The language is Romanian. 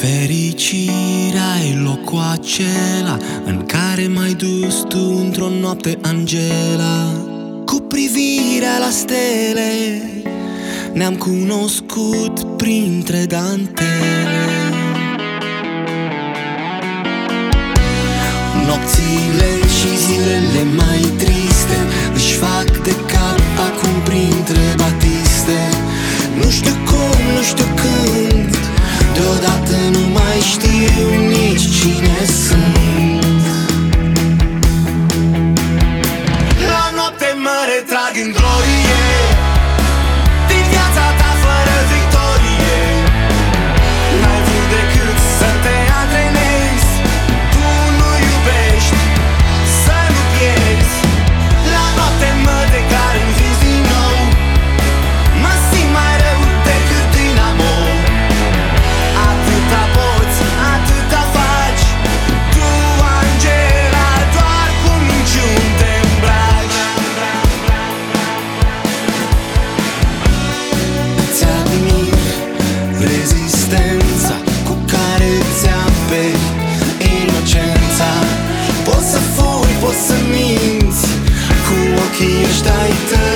Fericirea e locul acela În care m-ai dus tu într-o noapte, Angela. Cu privirea la stele Ne-am cunoscut printre dantele. Nopțile și zilele mai triste Își fac de Erreicht die Lichtchinesen. したいと